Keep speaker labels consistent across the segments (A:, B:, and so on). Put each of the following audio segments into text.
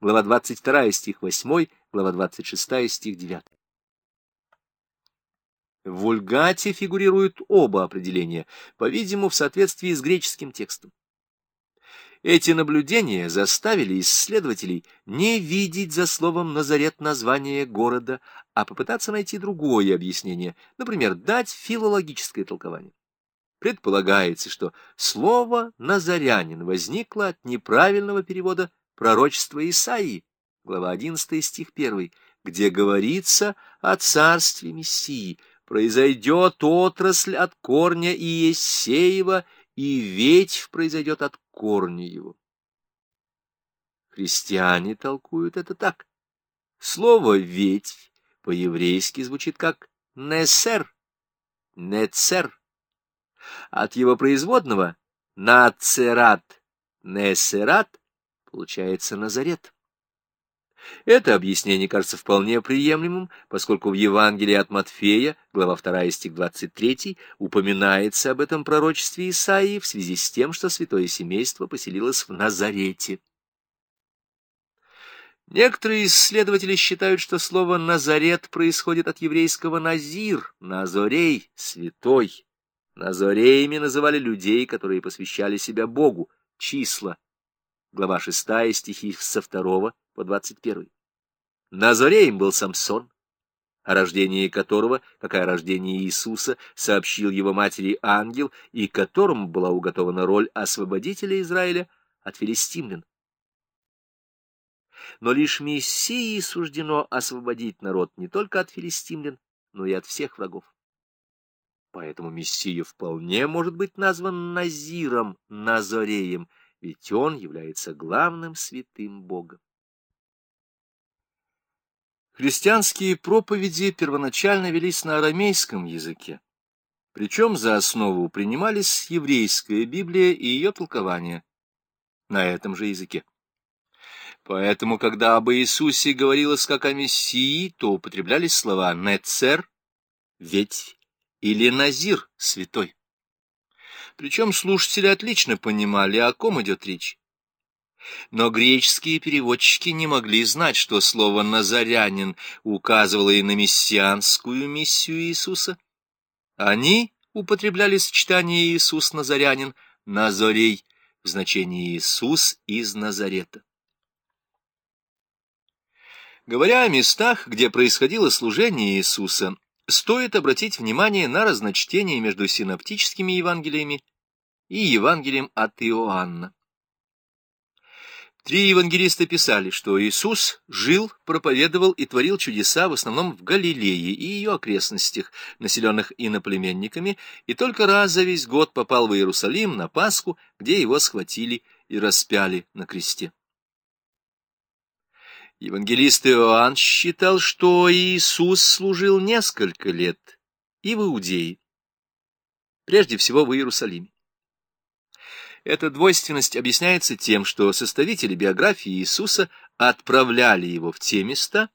A: глава 22, стих 8, глава 26, стих 9. В вульгате фигурируют оба определения, по-видимому, в соответствии с греческим текстом. Эти наблюдения заставили исследователей не видеть за словом «Назарет» название города, а попытаться найти другое объяснение, например, дать филологическое толкование. Предполагается, что слово «назарянин» возникло от неправильного перевода пророчества Исаии, глава 11 стих 1, где говорится о царстве Мессии, произойдет отрасль от корня Иессеева, и ветвь произойдет от корня его. Христиане толкуют это так. Слово «ветвь» по-еврейски звучит как «несер», «нецер». От его производного «нацерат», «несерат» получается «назарет». Это объяснение кажется вполне приемлемым, поскольку в Евангелии от Матфея, глава 2, стих 23, упоминается об этом пророчестве Исаии в связи с тем, что святое семейство поселилось в Назарете. Некоторые исследователи считают, что слово «назарет» происходит от еврейского «назир», «назорей», «святой». Назореями называли людей, которые посвящали себя Богу, числа. Глава 6, стихи со 2 по 21. Назореем был Самсон, о рождении которого, как и о рождении Иисуса, сообщил его матери ангел, и которому была уготована роль освободителя Израиля от филистимлян. Но лишь Мессии суждено освободить народ не только от филистимлян, но и от всех врагов. Поэтому Мессия вполне может быть назван Назиром, Назореем, ведь он является главным святым Богом. Христианские проповеди первоначально велись на арамейском языке, причем за основу принимались еврейская Библия и ее толкование на этом же языке. Поэтому, когда об Иисусе говорилось как о Мессии, то употреблялись слова «нецер» — «ветвь» или «назир» — «святой». Причем слушатели отлично понимали, о ком идет речь. Но греческие переводчики не могли знать, что слово «назарянин» указывало и на мессианскую миссию Иисуса. Они употребляли сочетание «Иисус-назарянин» «назорей» в значении «Иисус из Назарета». Говоря о местах, где происходило служение Иисуса, стоит обратить внимание на разночтение между синоптическими Евангелиями и Евангелием от Иоанна. Три евангелиста писали, что Иисус жил, проповедовал и творил чудеса в основном в Галилее и ее окрестностях, населенных иноплеменниками, и только раз за весь год попал в Иерусалим на Пасху, где его схватили и распяли на кресте. Евангелист Иоанн считал, что Иисус служил несколько лет и в Иудее, прежде всего в Иерусалиме. Эта двойственность объясняется тем, что составители биографии Иисуса отправляли его в те места,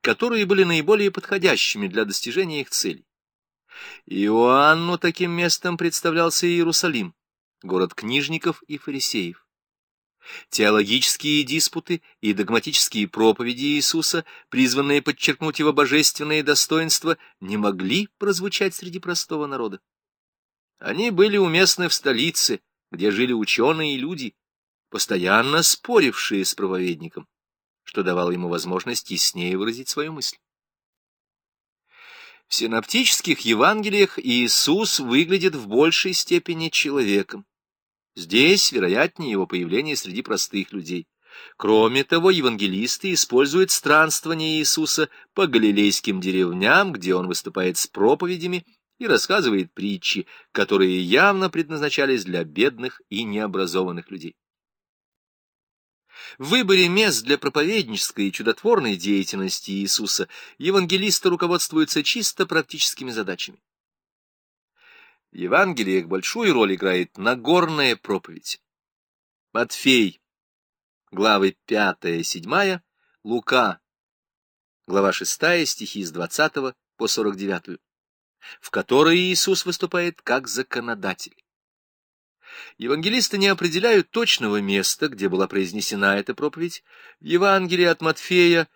A: которые были наиболее подходящими для достижения их целей. Иоанну таким местом представлялся Иерусалим, город книжников и фарисеев. Теологические диспуты и догматические проповеди Иисуса, призванные подчеркнуть его божественные достоинства, не могли прозвучать среди простого народа. Они были уместны в столице, где жили ученые и люди, постоянно спорившие с проповедником, что давало ему возможность яснее выразить свою мысль. В синоптических Евангелиях Иисус выглядит в большей степени человеком. Здесь, вероятнее, его появление среди простых людей. Кроме того, евангелисты используют странствование Иисуса по галилейским деревням, где он выступает с проповедями и рассказывает притчи, которые явно предназначались для бедных и необразованных людей. В выборе мест для проповеднической и чудотворной деятельности Иисуса евангелисты руководствуются чисто практическими задачами. В Евангелиях большую роль играет Нагорная проповедь. Матфей, главы 5-7, Лука, глава 6, стихи с 20 по 49, в которой Иисус выступает как законодатель. Евангелисты не определяют точного места, где была произнесена эта проповедь. В Евангелии от Матфея